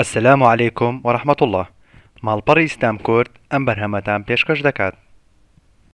ئەسلام عیکم وەرەحمەت الله. ماڵپەڕی ئیسلام کورد ئەم بەرهەمەتان پێشکەش دەکات